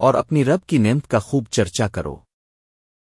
اور اپنی رب کی نعمت کا خوب چرچا کرو۔